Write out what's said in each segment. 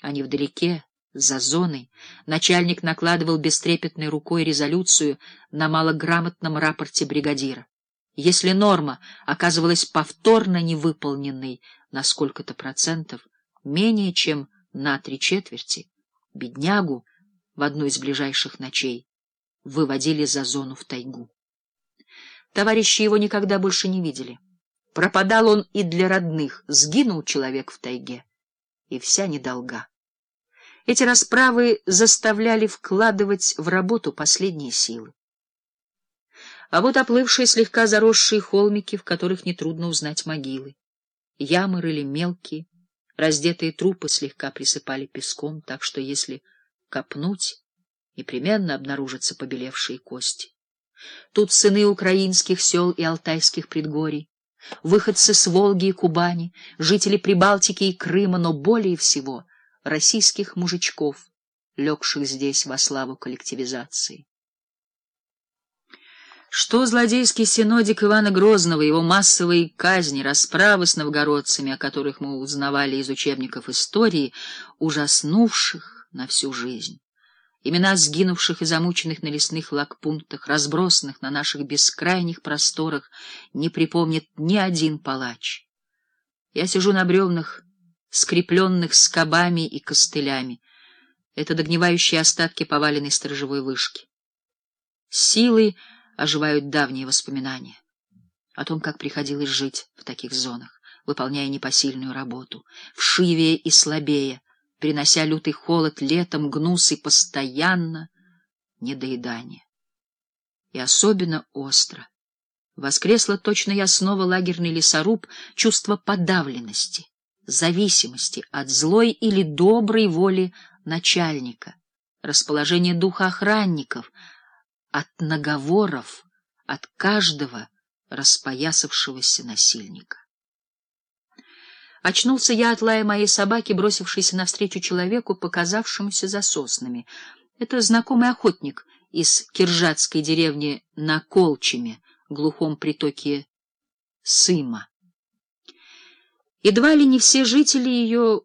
а невдалеке, за зоной, начальник накладывал бестрепетной рукой резолюцию на малограмотном рапорте бригадира. Если норма оказывалась повторно невыполненной на сколько-то процентов, менее чем на три четверти, беднягу в одну из ближайших ночей выводили за зону в тайгу. Товарищи его никогда больше не видели. Пропадал он и для родных, сгинул человек в тайге, и вся недолга. Эти расправы заставляли вкладывать в работу последние силы. А вот оплывшие слегка заросшие холмики, в которых нетрудно узнать могилы. Ямы рыли мелкие, раздетые трупы слегка присыпали песком, так что если копнуть, непременно обнаружатся побелевшие кости. Тут сыны украинских сел и алтайских предгорий, выходцы с Волги и Кубани, жители Прибалтики и Крыма, но более всего — российских мужичков, легших здесь во славу коллективизации. Что злодейский синодик Ивана Грозного, его массовые казни, расправы с новгородцами, о которых мы узнавали из учебников истории, ужаснувших на всю жизнь. Имена сгинувших и замученных на лесных лагпунктах, разбросанных на наших бескрайних просторах, не припомнит ни один палач. Я сижу на бревнах, скрепленных скобами и костылями. Это догнивающие остатки поваленной сторожевой вышки. Силой оживают давние воспоминания о том, как приходилось жить в таких зонах, выполняя непосильную работу, вшивее и слабее, принося лютый холод летом, гнус и постоянно недоедание. И особенно остро воскресло точно я снова лагерный лесоруб чувство подавленности зависимости от злой или доброй воли начальника, расположение духа охранников, от наговоров, от каждого распоясавшегося насильника. Очнулся я от лая моей собаки, бросившейся навстречу человеку, показавшемуся за соснами. Это знакомый охотник из киржатской деревни на Колчеме, глухом притоке Сыма. Едва ли не все жители ее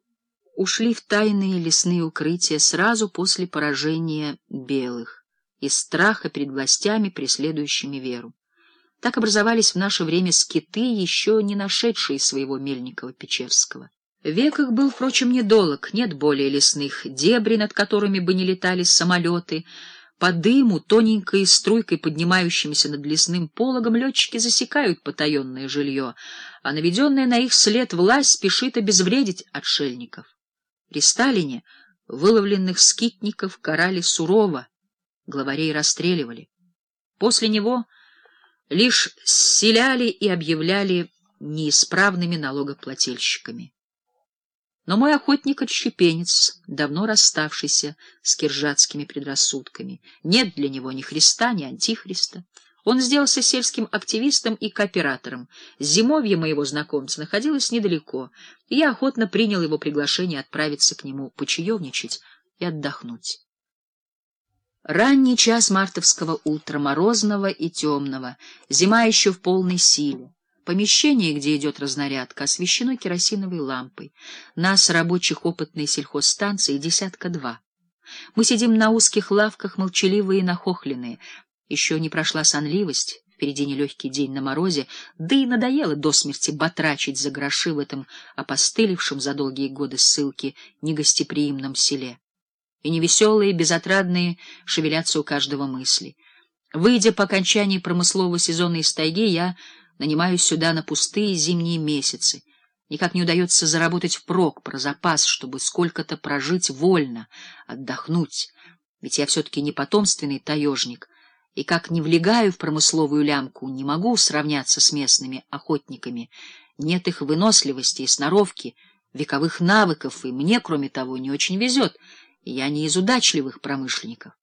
ушли в тайные лесные укрытия сразу после поражения белых, из страха перед властями, преследующими веру. Так образовались в наше время скиты, еще не нашедшие своего Мельникова-Печерского. Век их был, впрочем, недолог, нет более лесных дебри, над которыми бы не летали самолеты, по дыму, тоненькой струйкой, поднимающимся над лесным пологом, летчики засекают потаенное жилье, а наведенная на их след власть спешит обезвредить отшельников. При Сталине выловленных скитников карали сурово, главарей расстреливали. После него лишь селяли и объявляли неисправными налогоплательщиками. Но мой охотник-отщепенец, давно расставшийся с киржатскими предрассудками, нет для него ни Христа, ни Антихриста. Он сделался сельским активистом и кооператором. Зимовье моего знакомца находилось недалеко, и я охотно принял его приглашение отправиться к нему почаевничать и отдохнуть. Ранний час мартовского утра, морозного и темного, зима еще в полной силе. Помещение, где идет разнарядка, освещено керосиновой лампой. Нас, рабочих опытной сельхозстанции, десятка два. Мы сидим на узких лавках, молчаливые и нахохленные. Еще не прошла сонливость, впереди нелегкий день на морозе, да и надоело до смерти батрачить за гроши в этом опостылевшем за долгие годы ссылки негостеприимном селе. И невеселые, безотрадные шевелятся у каждого мысли. Выйдя по окончании промыслового сезона из тайги, я нанимаюсь сюда на пустые зимние месяцы. Никак не удается заработать впрок про запас, чтобы сколько-то прожить вольно, отдохнуть. Ведь я все-таки не потомственный таежник, и как не влегаю в промысловую лямку, не могу сравняться с местными охотниками. Нет их выносливости и сноровки, вековых навыков, и мне, кроме того, не очень везет. Я не из удачливых промышленников.